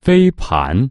飞盘。